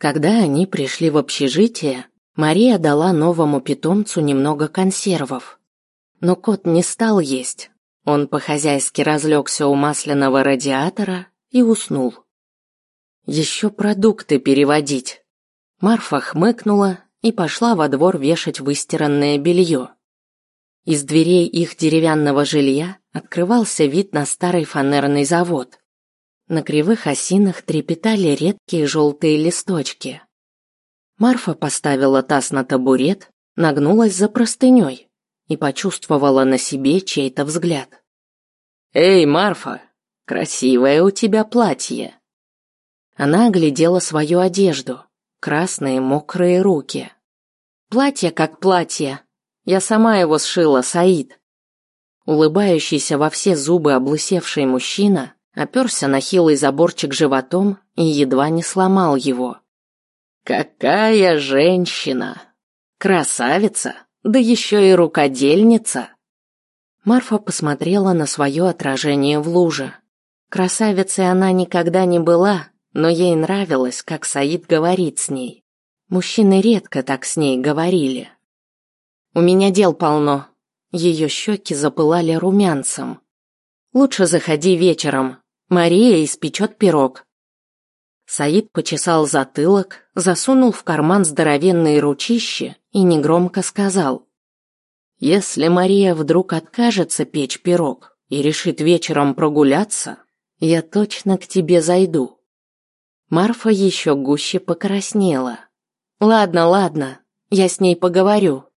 Когда они пришли в общежитие, Мария дала новому питомцу немного консервов. Но кот не стал есть. Он по-хозяйски разлегся у масляного радиатора и уснул. Еще продукты переводить. Марфа хмыкнула и пошла во двор вешать выстиранное белье. Из дверей их деревянного жилья открывался вид на старый фанерный завод. На кривых осинах трепетали редкие желтые листочки. Марфа поставила таз на табурет, нагнулась за простыней и почувствовала на себе чей-то взгляд. «Эй, Марфа, красивое у тебя платье!» Она оглядела свою одежду, красные мокрые руки. «Платье как платье, я сама его сшила, Саид. Улыбающийся во все зубы облысевший мужчина оперся на хилый заборчик животом и едва не сломал его. Какая женщина! Красавица, да еще и рукодельница. Марфа посмотрела на свое отражение в луже. Красавицей она никогда не была, но ей нравилось, как Саид говорит с ней. Мужчины редко так с ней говорили. У меня дел полно. Ее щеки запылали румянцем. Лучше заходи вечером. Мария испечет пирог. Саид почесал затылок, засунул в карман здоровенные ручищи и негромко сказал. «Если Мария вдруг откажется печь пирог и решит вечером прогуляться, я точно к тебе зайду». Марфа еще гуще покраснела. «Ладно, ладно, я с ней поговорю,